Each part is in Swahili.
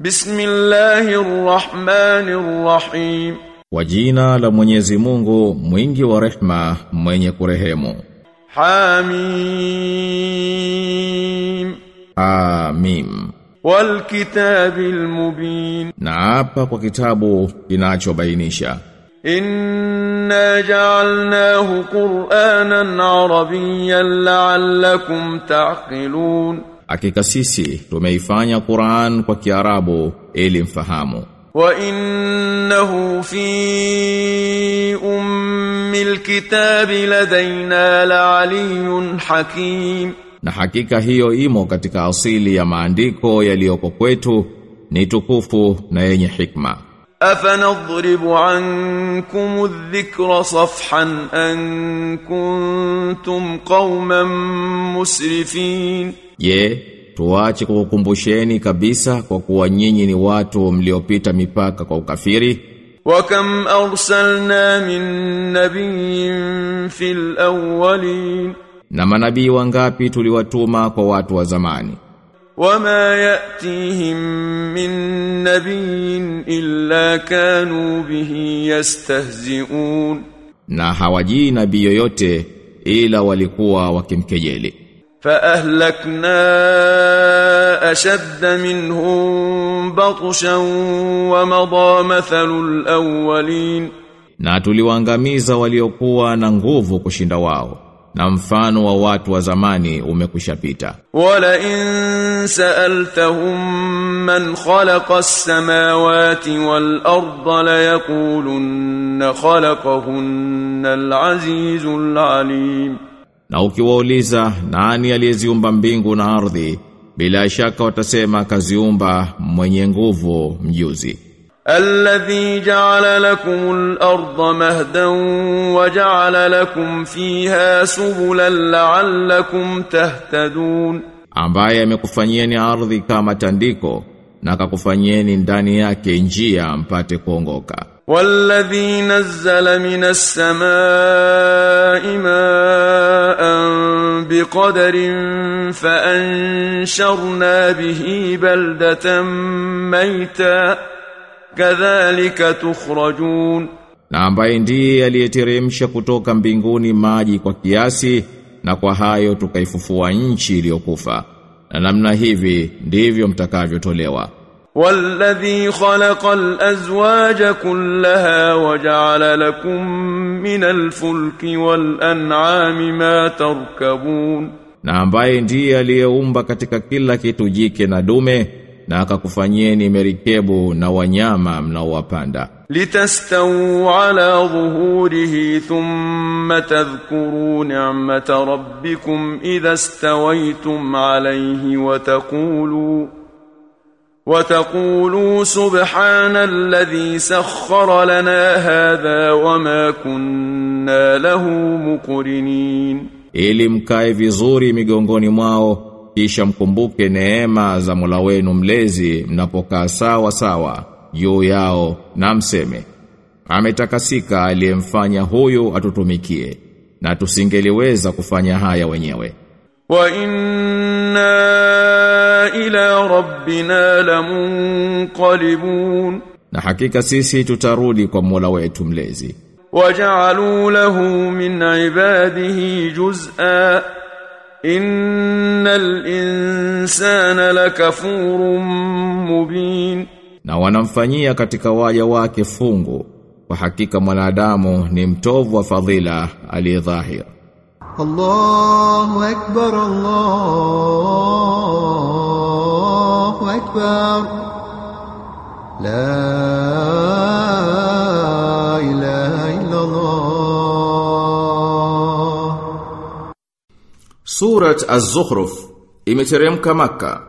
Bismillahirrahmanirrahim. Kwa jina la Mwenyezi Mungu mwingi wa rehma mwenye kurehemu. Hamim. Amim. Wal kitabil mubin. Na hapa kwa kitabu kinachobainisha. Inna ja'alnahu Qur'anan Arabiyyan la'allakum ta'qilun. Hakika sisi tumeifanya Qur'an kwa Kiarabu ili mfahamu. Wa innahu fi ummil kitabi ladaina la'aliyyun hakim. Na hakika hiyo imo katika asili ya maandiko yaliyoko kwetu ni tukufu na yenye hikma. أفنضرب عنكم الذكر صفحا أن كنتم قوما مسرفين Je, tuache kukukumbusheni kabisa kwa kuwa nyinyi ni watu mliopita mipaka kwa ukafiri? وكم أرسلنا من نبي في الأولين Na manabii wangapi tuliwatuma kwa watu wa zamani? وما يأتيهم من نبي إلا كانوا به يستهزئون Na hawajii nabii yoyote ila walikuwa wakimkejeli. فاهلكنا اشد منهم بطشا ومضى مثل الاولين na tuliwaangamiza waliokuwa na nguvu kushinda wao na mfano wa watu wa zamani umekusha pita wala in sa'altahum man khalaka samawati wal arda la yaqulunna khalaqahunna al-azizu al-alimu Na ukiwauliza nani aliyeziumba mbingu na ardhi, bila shaka watasema kaziumba mwenye nguvu mjuzi. Alladhi ja'ala lakum al-ardha mahdan wa ja'ala lakum fiha subulan la'allakum tahtadun, ambaye amekufanyieni ardhi kama tandiko na akakufanyieni ndani yake njia mpate kuongoka. والذي نزل من السماء ماء بقدر فأنشرنا به بلدة ميتا كذلك تخرجون Na ambaye ndiye aliyeteremsha kutoka mbinguni maji kwa kiasi na kwa hayo tukaifufua nchi iliyokufa. Na namna hivi ndivyo mtakavyotolewa. والذي خلق الأزواج كلها وجعل لكم من الفلك والأنعام ما تركبون Na ambaye ndiye aliyeumba katika kila kitu jike na dume na akakufanyieni merikebu na wanyama mnaowapanda. لتستووا على ظهوره ثم تذكروا نعمة ربكم إذا استويتم عليه وتقولوا وتقولوا سبحان الذي سخر لنا هذا وما كنا له مقرنين Ili mkae vizuri migongoni mwao kisha mkumbuke neema za Mola wenu mlezi mnapokaa sawa sawa juu yao na mseme ametakasika aliyemfanya huyu atutumikie na tusingeliweza kufanya haya wenyewe وإنا ila rabbina lamunqalibun na hakika sisi tutarudi kwa Mola wetu mlezi. waja'alu lahu min ibadihi juz'a innal insana lakafurun mubin na wanamfanyia katika waja wake fungu. Kwa hakika mwanadamu ni mtovu wa fadhila aliyedhahiri. الله أكبر الله أكبر لا إله إلا الله Surat Az-Zukhruf imeteremka Makka.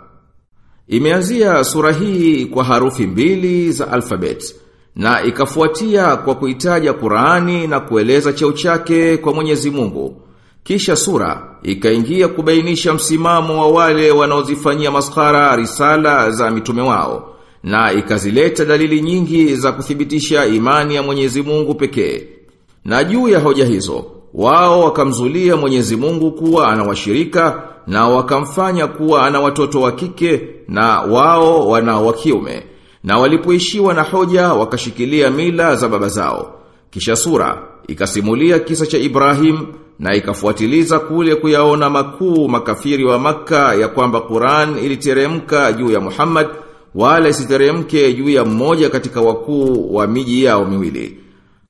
Imeanzia sura hii kwa harufi mbili za alfabet na ikafuatia kwa kuitaja Qur'ani na kueleza cheo chake kwa Mwenyezi Mungu. Kisha sura ikaingia kubainisha msimamo wa wale wanaozifanyia maskara risala za mitume wao na ikazileta dalili nyingi za kuthibitisha imani ya Mwenyezi Mungu pekee. Na juu ya hoja hizo, wao wakamzulia Mwenyezi Mungu kuwa anawashirika na wakamfanya kuwa ana watoto wa kike na wao wana wa kiume na walipoishiwa na hoja wakashikilia mila za baba zao kisha sura ikasimulia kisa cha Ibrahim na ikafuatiliza kule kuyaona makuu makafiri wa maka ya kwamba Qur'an iliteremka juu ya Muhammad wala isiteremke juu ya mmoja katika wakuu wa miji yao miwili.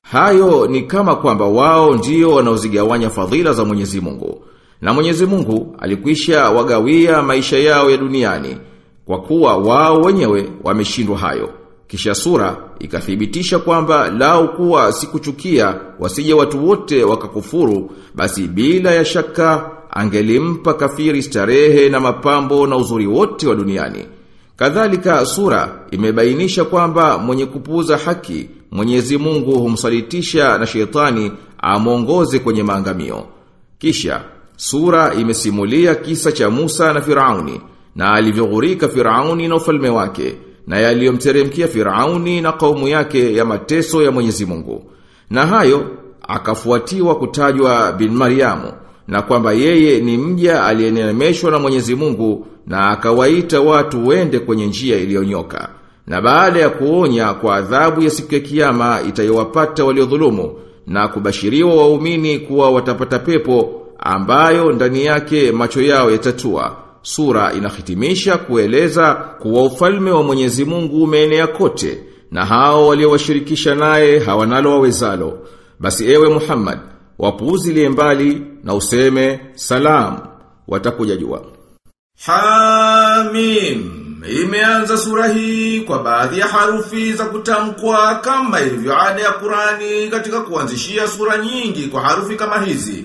Hayo ni kama kwamba wao ndio wanaozigawanya fadhila za Mwenyezi Mungu. Na Mwenyezi Mungu alikwisha wagawia maisha yao ya duniani kwa kuwa wao wenyewe wameshindwa hayo. Kisha sura ikathibitisha kwamba lao kuwa sikuchukia wasije watu wote wakakufuru basi bila ya shaka angelimpa kafiri starehe na mapambo na uzuri wote wa duniani. Kadhalika sura imebainisha kwamba mwenye kupuuza haki Mwenyezi Mungu humsalitisha na shetani amongoze kwenye maangamio. Kisha sura imesimulia kisa cha Musa na Firauni na alivyoghurika Firauni na ufalme wake na yaliyomteremkia Firauni na kaumu yake ya mateso ya Mwenyezi Mungu. Na hayo akafuatiwa kutajwa bin Mariamu na kwamba yeye ni mja aliyenemeshwa na Mwenyezi Mungu na akawaita watu wende kwenye njia iliyonyoka. Na baada ya kuonya kwa adhabu ya siku ya kiyama itayowapata waliodhulumu na kubashiriwa waumini kuwa watapata pepo ambayo ndani yake macho yao yatatua. Sura inahitimisha kueleza kuwa ufalme wa Mwenyezi Mungu umeenea kote na hao waliowashirikisha naye hawanalo wawezalo. Basi ewe Muhammad, wapuuzilie mbali na useme salam watakuja jua. Hamim Imeanza sura hii kwa baadhi ya harufi za kutamkwa kama ilivyo ada ya Qurani katika kuanzishia sura nyingi kwa harufi kama hizi.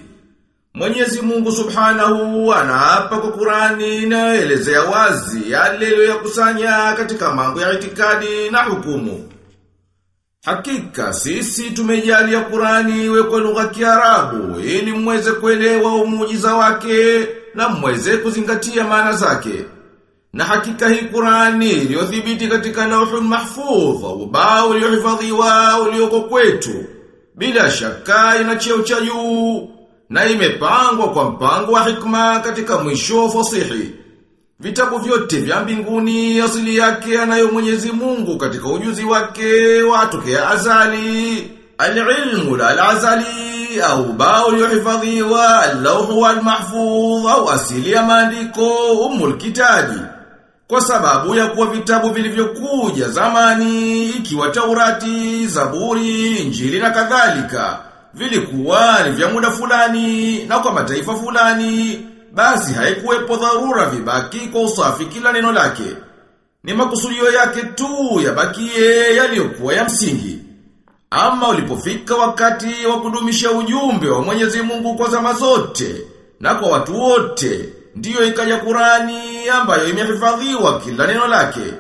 Mwenyezi Mungu Subhanahu anaapa kwa Qurani inayoelezea wazi yale aliyoyakusanya katika mambo ya itikadi na hukumu. Hakika sisi tumejalia Qurani iwe kwa lugha ya Kiarabu ili mweze kuelewa umujiza wake na mweze kuzingatia maana zake. Na hakika hii Qurani iliyothibiti katika Lauhul Mahfudh, ubao uliohifadhiwa ulioko kwetu, bila shaka ina cheo cha juu na imepangwa kwa mpango wa hikma katika mwisho fasihi. Vitabu vyote vya mbinguni asili yake anayo Mwenyezi Mungu katika ujuzi wake watokea azali. Al-ilmu al-azali au bao uliohifadhiwa al-lawhu wal-mahfudh au asili ya maandiko umul kitabi. Kwa sababu ya kuwa vitabu vilivyokuja zamani ikiwa Taurati, Zaburi, Injili na kadhalika vilikuwa ni vya muda fulani na kwa mataifa fulani basi haikuwepo dharura vibaki kwa usafi kila neno lake. Ni makusudio yake tu yabakie yaliyokuwa ya msingi. Ama ulipofika wakati wa kudumisha ujumbe wa Mwenyezi Mungu kwa zama zote na kwa watu wote, ndiyo ikaja Kurani ambayo imehifadhiwa kila neno lake.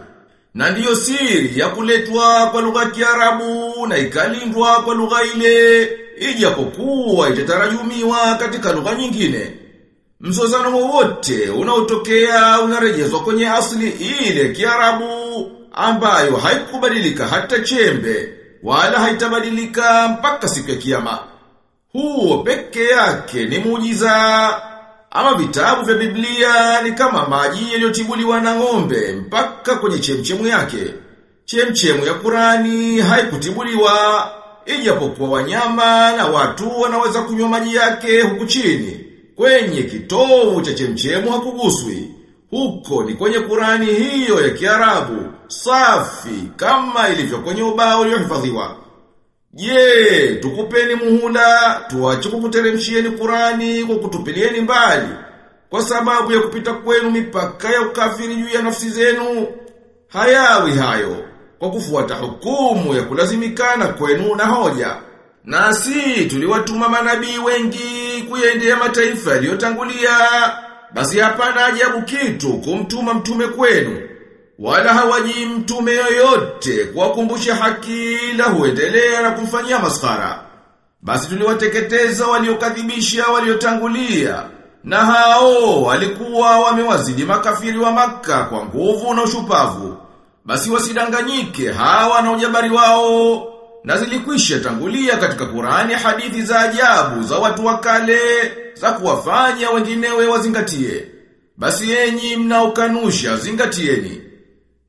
Na ndiyo siri ya kuletwa kwa lugha ya Kiarabu na ikalindwa kwa lugha ile ijapokuwa itatarajumiwa katika lugha nyingine. Mzozano wowote unaotokea unarejezwa kwenye asili ile Kiarabu ambayo haikubadilika hata chembe wala haitabadilika mpaka siku ya kiyama. Huo peke yake ni muujiza. Ama vitabu vya Biblia ni kama maji yaliyotibuliwa na ng'ombe mpaka kwenye chemchemu yake. Chemchemu ya Kurani haikutibuliwa ijapokuwa wanyama na watu wanaweza kunywa maji yake huku chini. Kwenye kitovu cha chemchemu hakuguswi. Huko ni kwenye Kurani hiyo ya Kiarabu, safi kama ilivyo kwenye ubao uliohifadhiwa. Je, tukupeni muhula, tuache kukuteremshieni Kurani kwa kutupilieni mbali kwa sababu ya kupita kwenu mipaka ya ukafiri juu ya nafsi zenu. Hayawi hayo kwa kufuata hukumu ya kulazimikana kwenu na hoja. Nasi tuliwatuma manabii wengi kuyaendea mataifa yaliyotangulia. Basi hapana ajabu kitu kumtuma mtume kwenu. Wala hawaji mtume yoyote kuwakumbusha haki la huendelea na kumfanyia maskara. Basi tuliwateketeza waliokadhibisha waliotangulia. Na hao walikuwa wamewazidi makafiri wa maka kwa nguvu na ushupavu. Basi wasidanganyike hawa na ujabari wao. Na zilikwisha tangulia katika Qurani hadithi za ajabu za watu wa kale za kuwafanya wenginewe wazingatie. Basi enyi mnaokanusha zingatieni.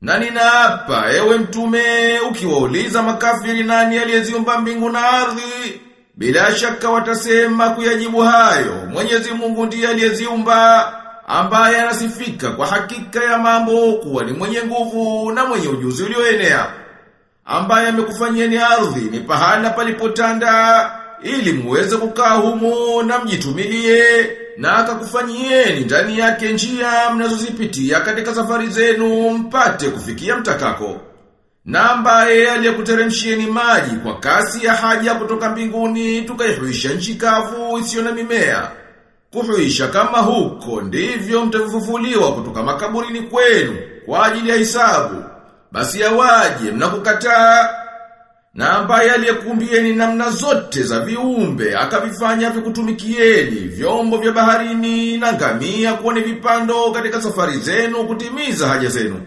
Na ninaapa ewe mtume ukiwauliza makafiri nani aliyeziumba mbingu na ardhi bila shaka watasema kuyajibu hayo Mwenyezi Mungu ndiye aliyeziumba ambaye anasifika kwa hakika ya mambo kuwa ni mwenye nguvu na mwenye ujuzi ulioenea ambaye amekufanyieni ardhi ni pahala palipotanda ili muweze kukaa humo na mjitumilie na akakufanyieni ndani yake njia mnazozipitia katika safari zenu mpate kufikia mtakako. Na ambaye aliyekuteremshieni maji kwa kasi ya haja kutoka mbinguni tukaihuisha nchi kavu isiyo na mimea. Kuhuisha kama huko ndivyo mtafufuliwa kutoka makaburini kwenu kwa ajili ya hisabu. Basi yawaje mnakukataa na ambaye aliyekumbieni namna zote za viumbe akavifanya vikutumikieni vyombo vya baharini na ngamia kuwa ni vipando katika safari zenu kutimiza haja zenu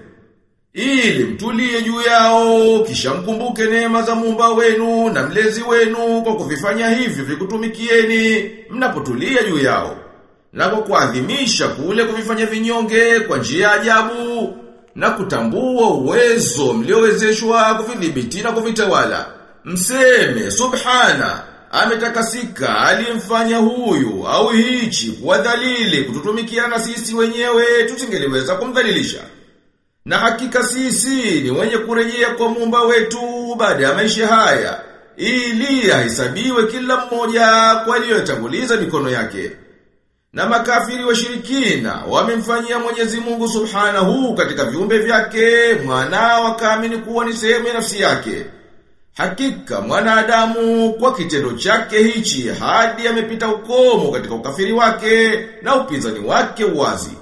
ili mtulie juu yao kisha mkumbuke neema za muumba wenu na mlezi wenu kwa kuvifanya hivyo vikutumikieni mnapotulia juu yao na kwa kuadhimisha kule kuvifanya vinyonge kwa njia ajabu na kutambua uwezo mliowezeshwa kuvidhibiti na kuvitawala. Mseme, subhana, ametakasika aliyemfanya huyu au hichi kuwa dhalili kututumikia na sisi wenyewe tusingeliweza kumdhalilisha. Na hakika sisi ni wenye kurejea kwa muumba wetu baada ya maisha haya, ili ahesabiwe kila mmoja kwa aliyotanguliza mikono yake. Na makafiri washirikina wamemfanyia Mwenyezi Mungu Subhanahu katika viumbe vyake mwana wakaamini kuwa ni sehemu ya nafsi yake. Hakika mwanadamu kwa kitendo chake hichi hadi amepita ukomo katika ukafiri wake na upinzani wake wazi.